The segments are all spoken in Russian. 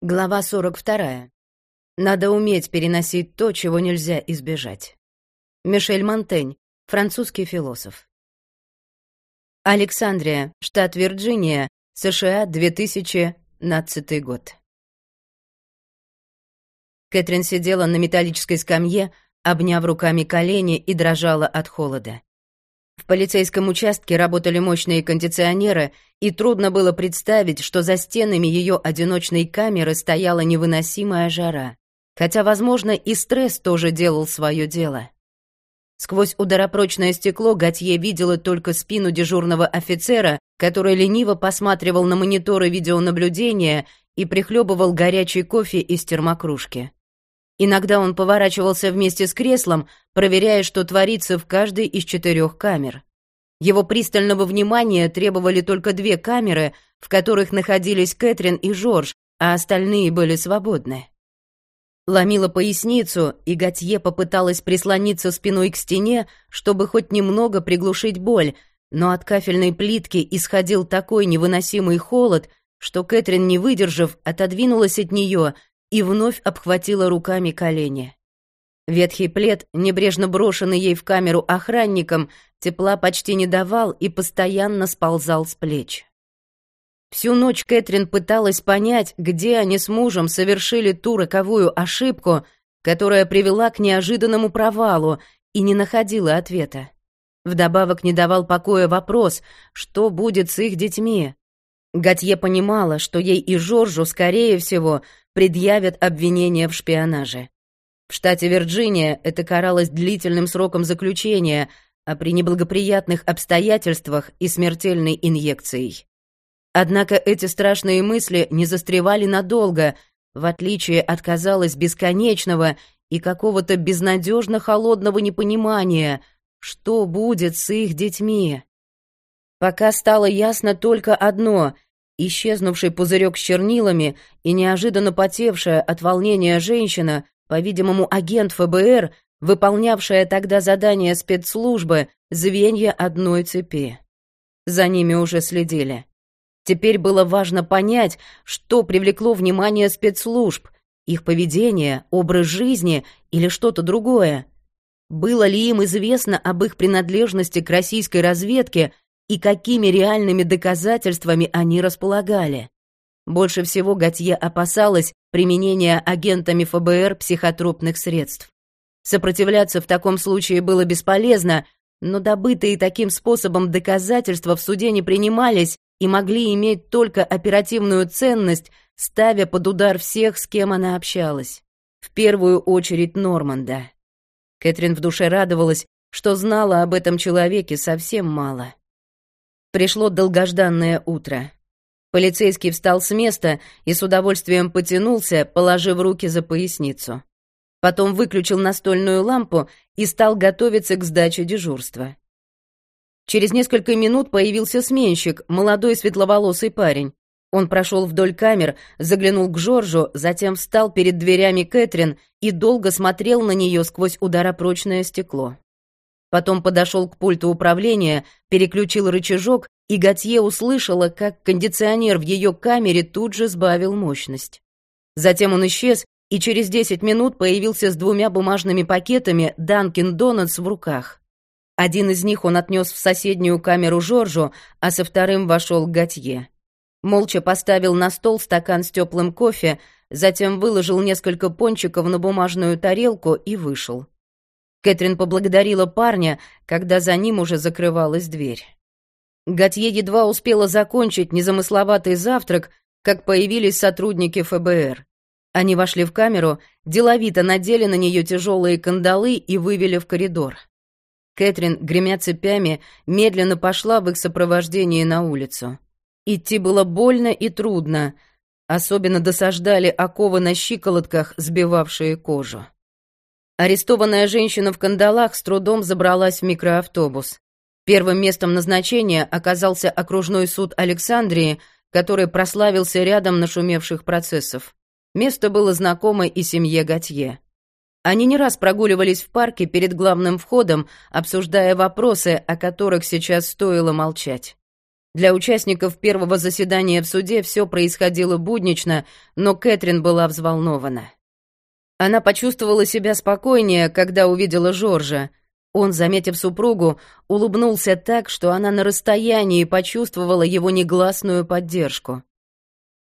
Глава 42. Надо уметь переносить то, чего нельзя избежать. Мишель Монтень, французский философ. Александрия, штат Вирджиния, США, 2012 год. Кэтрин сидела на металлической скамье, обняв руками колени и дрожала от холода. В полицейском участке работали мощные кондиционеры, и трудно было представить, что за стенами ее одиночной камеры стояла невыносимая жара. Хотя, возможно, и стресс тоже делал свое дело. Сквозь ударопрочное стекло Готье видела только спину дежурного офицера, который лениво посматривал на мониторы видеонаблюдения и прихлебывал горячий кофе из термокружки. Иногда он поворачивался вместе с креслом, проверяя, что творится в каждой из четырех камер. Его пристального внимания требовали только две камеры, в которых находились Кэтрин и Жорж, а остальные были свободны. Ломила поясницу, и Готье попыталась прислониться спиной к стене, чтобы хоть немного приглушить боль, но от кафельной плитки исходил такой невыносимый холод, что Кэтрин, не выдержав, отодвинулась от нее и вновь обхватила руками колени. Ветхий плед, небрежно брошенный ей в камеру охранником, тепла почти не давал и постоянно сползал с плеч. Всю ночь Кэтрин пыталась понять, где они с мужем совершили ту роковую ошибку, которая привела к неожиданному провалу, и не находила ответа. Вдобавок не давал покоя вопрос, что будет с их детьми. Готье понимала, что ей и Жоржу, скорее всего, предъявят обвинение в шпионаже. В штате Вирджиния это каралось длительным сроком заключения, а при неблагоприятных обстоятельствах и смертельной инъекцией. Однако эти страшные мысли не застревали надолго, в отличие от, казалось, бесконечного и какого-то безнадежно холодного непонимания, что будет с их детьми. Пока стало ясно только одно — Исчезнувший пузырек с чернилами и неожиданно потевшая от волнения женщина, по-видимому, агент ФБР, выполнявшая тогда задание спецслужбы, звенья одной цепи. За ними уже следили. Теперь было важно понять, что привлекло внимание спецслужб, их поведение, образ жизни или что-то другое. Было ли им известно об их принадлежности к российской разведке и какими реальными доказательствами они располагали. Больше всего Готье опасалась применения агентами ФБР психотропных средств. Сопротивляться в таком случае было бесполезно, но добытые таким способом доказательства в суде не принимались и могли иметь только оперативную ценность, ставя под удар всех, с кем она общалась. В первую очередь Норманда. Кэтрин в душе радовалась, что знала об этом человеке совсем мало. Пришло долгожданное утро. Полицейский встал с места и с удовольствием потянулся, положив руки за поясницу. Потом выключил настольную лампу и стал готовиться к сдаче дежурства. Через несколько минут появился сменщик, молодой светловолосый парень. Он прошел вдоль камер, заглянул к Жоржу, затем встал перед дверями Кэтрин и долго смотрел на нее сквозь ударопрочное стекло. Потом подошел к пульту управления, переключил рычажок, и Готье услышала, как кондиционер в ее камере тут же сбавил мощность. Затем он исчез, и через 10 минут появился с двумя бумажными пакетами Данкин Донатс в руках. Один из них он отнес в соседнюю камеру Жоржу, а со вторым вошел Готье. Молча поставил на стол стакан с теплым кофе, затем выложил несколько пончиков на бумажную тарелку и вышел. Кэтрин поблагодарила парня, когда за ним уже закрывалась дверь. Готье едва успела закончить незамысловатый завтрак, как появились сотрудники ФБР. Они вошли в камеру, деловито надели на нее тяжелые кандалы и вывели в коридор. Кэтрин, гремя цепями, медленно пошла в их сопровождении на улицу. Идти было больно и трудно, особенно досаждали оковы на щиколотках, сбивавшие кожу. Арестованная женщина в кандалах с трудом забралась в микроавтобус. Первым местом назначения оказался окружной суд Александрии, который прославился рядом нашумевших процессов. Место было знакомо и семье Готье. Они не раз прогуливались в парке перед главным входом, обсуждая вопросы, о которых сейчас стоило молчать. Для участников первого заседания в суде все происходило буднично, но Кэтрин была взволнована. Она почувствовала себя спокойнее, когда увидела Жоржа. Он, заметив супругу, улыбнулся так, что она на расстоянии почувствовала его негласную поддержку.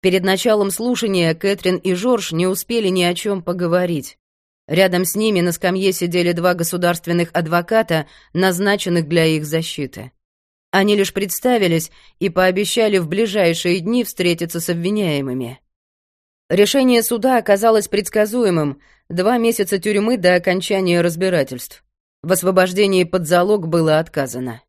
Перед началом слушания Кэтрин и Жорж не успели ни о чем поговорить. Рядом с ними на скамье сидели два государственных адвоката, назначенных для их защиты. Они лишь представились и пообещали в ближайшие дни встретиться с обвиняемыми. Решение суда оказалось предсказуемым — два месяца тюрьмы до окончания разбирательств. В освобождении под залог было отказано.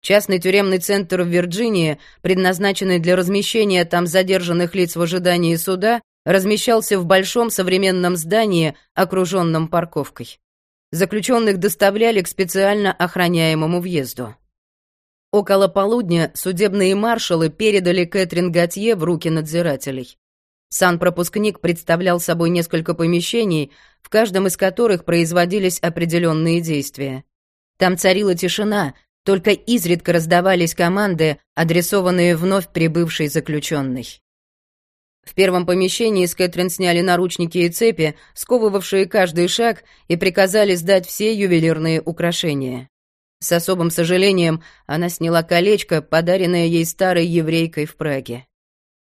Частный тюремный центр в Вирджинии, предназначенный для размещения там задержанных лиц в ожидании суда, размещался в большом современном здании, окруженном парковкой. Заключенных доставляли к специально охраняемому въезду. Около полудня судебные маршалы передали Кэтрин Готье в руки надзирателей. Сан-пропускник представлял собой несколько помещений, в каждом из которых производились определенные действия. Там царила тишина, только изредка раздавались команды, адресованные вновь прибывшей заключенной. В первом помещении с Кэтрин сняли наручники и цепи, сковывавшие каждый шаг, и приказали сдать все ювелирные украшения. С особым сожалением она сняла колечко, подаренное ей старой еврейкой в Праге.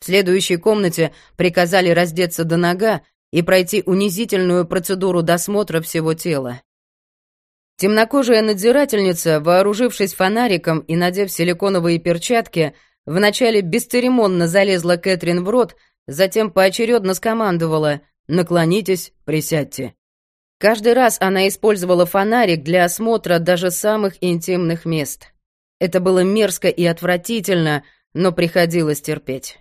В следующей комнате приказали раздеться до нога и пройти унизительную процедуру досмотра всего тела. Темнокожая надзирательница, вооружившись фонариком и надев силиконовые перчатки, вначале бесцеремонно залезла Кэтрин в рот, затем поочередно скомандовала «Наклонитесь, присядьте». Каждый раз она использовала фонарик для осмотра даже самых интимных мест. Это было мерзко и отвратительно, но приходилось терпеть.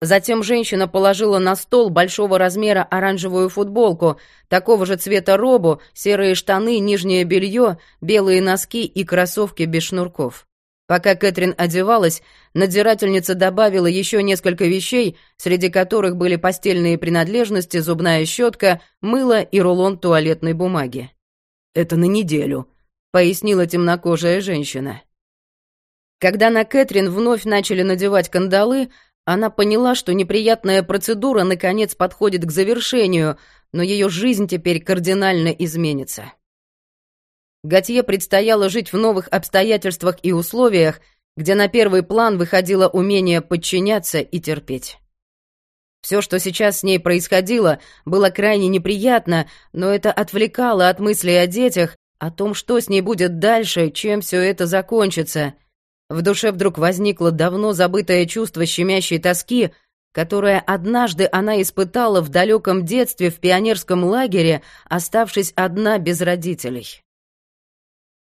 Затем женщина положила на стол большого размера оранжевую футболку, такого же цвета робу, серые штаны, нижнее белье, белые носки и кроссовки без шнурков. Пока Кэтрин одевалась, надзирательница добавила еще несколько вещей, среди которых были постельные принадлежности, зубная щетка, мыло и рулон туалетной бумаги. «Это на неделю», — пояснила темнокожая женщина. Когда на Кэтрин вновь начали надевать кандалы, она поняла, что неприятная процедура наконец подходит к завершению, но ее жизнь теперь кардинально изменится. Готье предстояло жить в новых обстоятельствах и условиях, где на первый план выходило умение подчиняться и терпеть. Все, что сейчас с ней происходило, было крайне неприятно, но это отвлекало от мыслей о детях, о том, что с ней будет дальше, чем все это закончится. В душе вдруг возникло давно забытое чувство щемящей тоски, которое однажды она испытала в далеком детстве в пионерском лагере, оставшись одна без родителей.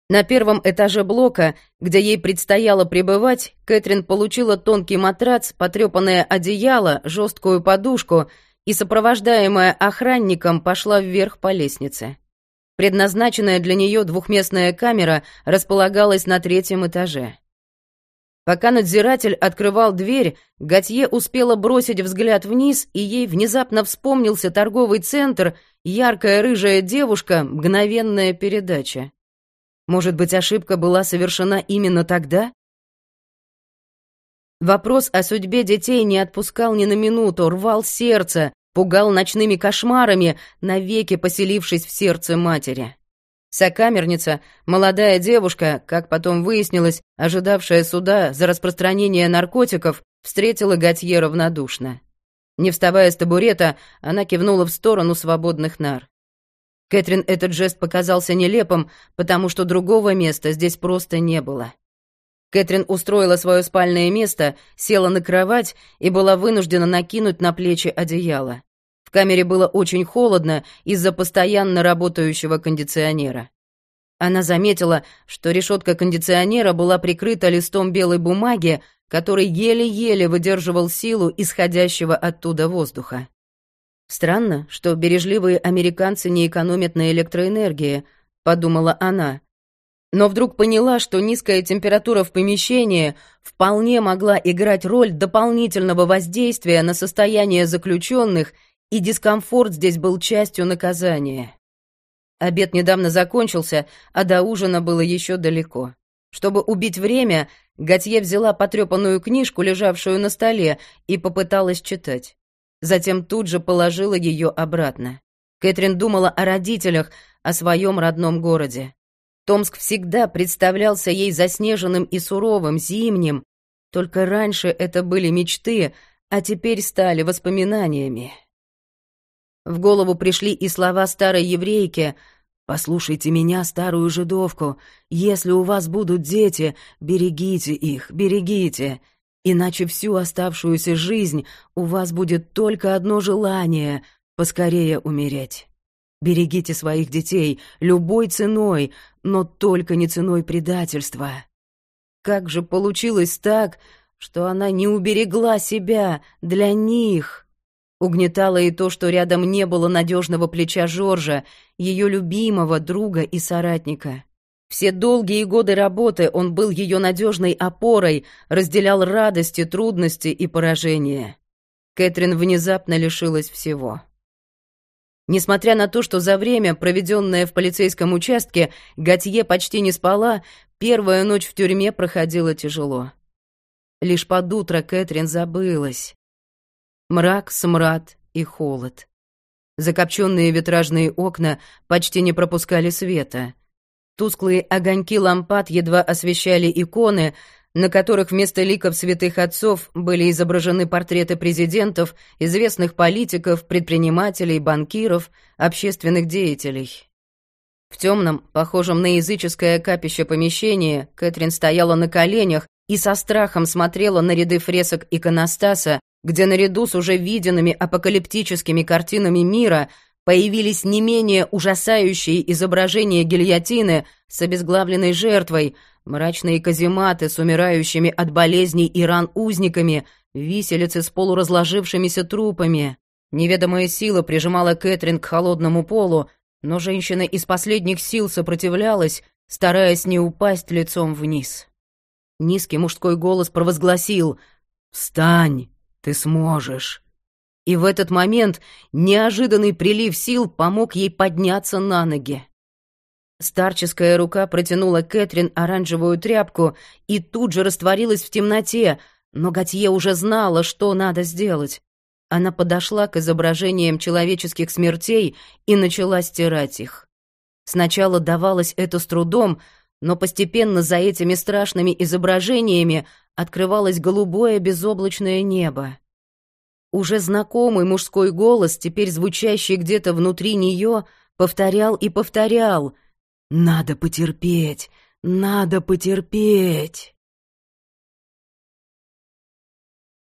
На первом этаже блока, где ей предстояло пребывать, Кэтрин получила тонкий матрац, потрепанное одеяло, жесткую подушку и, сопровождаемая охранником, пошла вверх по лестнице. Предназначенная для нее двухместная камера располагалась на третьем этаже. Пока надзиратель открывал дверь, Готье успела бросить взгляд вниз, и ей внезапно вспомнился торговый центр, яркая рыжая девушка, мгновенная передача. Может быть, ошибка была совершена именно тогда? Вопрос о судьбе детей не отпускал ни на минуту, рвал сердце, пугал ночными кошмарами, навеки поселившись в сердце матери. Сокамерница, молодая девушка, как потом выяснилось, ожидавшая суда за распространение наркотиков, встретила Готье равнодушно. Не вставая с табурета, она кивнула в сторону свободных нар. Кэтрин этот жест показался нелепым, потому что другого места здесь просто не было. Кэтрин устроила свое спальное место, села на кровать и была вынуждена накинуть на плечи одеяло. В камере было очень холодно из-за постоянно работающего кондиционера. Она заметила, что решетка кондиционера была прикрыта листом белой бумаги, который еле-еле выдерживал силу исходящего оттуда воздуха. Странно, что бережливые американцы не экономят на электроэнергии, подумала она. Но вдруг поняла, что низкая температура в помещении вполне могла играть роль дополнительного воздействия на состояние заключенных, и дискомфорт здесь был частью наказания. Обед недавно закончился, а до ужина было еще далеко. Чтобы убить время, Готье взяла потрепанную книжку, лежавшую на столе, и попыталась читать. Затем тут же положила ее обратно. Кэтрин думала о родителях, о своем родном городе. Томск всегда представлялся ей заснеженным и суровым, зимним. Только раньше это были мечты, а теперь стали воспоминаниями. В голову пришли и слова старой еврейки «Послушайте меня, старую жидовку, если у вас будут дети, берегите их, берегите, иначе всю оставшуюся жизнь у вас будет только одно желание — поскорее умереть». Берегите своих детей любой ценой, но только не ценой предательства. Как же получилось так, что она не уберегла себя для них? Угнетало и то, что рядом не было надежного плеча Жоржа, ее любимого друга и соратника. Все долгие годы работы он был ее надежной опорой, разделял радости, трудности и поражения. Кэтрин внезапно лишилась всего. Несмотря на то, что за время, проведенное в полицейском участке, Готье почти не спала, первая ночь в тюрьме проходила тяжело. Лишь под утро Кэтрин забылась. Мрак, смрад и холод. Закопченные витражные окна почти не пропускали света. Тусклые огоньки лампад едва освещали иконы, на которых вместо ликов святых отцов были изображены портреты президентов, известных политиков, предпринимателей, банкиров, общественных деятелей. В темном, похожем на языческое капище помещении, Кэтрин стояла на коленях и со страхом смотрела на ряды фресок иконостаса, где наряду с уже виденными апокалиптическими картинами мира появились не менее ужасающие изображения гильотины с обезглавленной жертвой — Мрачные казематы с умирающими от болезней и ран узниками, виселицы с полуразложившимися трупами. Неведомая сила прижимала Кэтрин к холодному полу, но женщина из последних сил сопротивлялась, стараясь не упасть лицом вниз. Низкий мужской голос провозгласил «Встань, ты сможешь». И в этот момент неожиданный прилив сил помог ей подняться на ноги. Старческая рука протянула Кэтрин оранжевую тряпку и тут же растворилась в темноте, но Готье уже знала, что надо сделать. Она подошла к изображениям человеческих смертей и начала стирать их. Сначала давалось это с трудом, но постепенно за этими страшными изображениями открывалось голубое безоблачное небо. Уже знакомый мужской голос, теперь звучащий где-то внутри нее, повторял и повторял — надо потерпеть, надо потерпеть.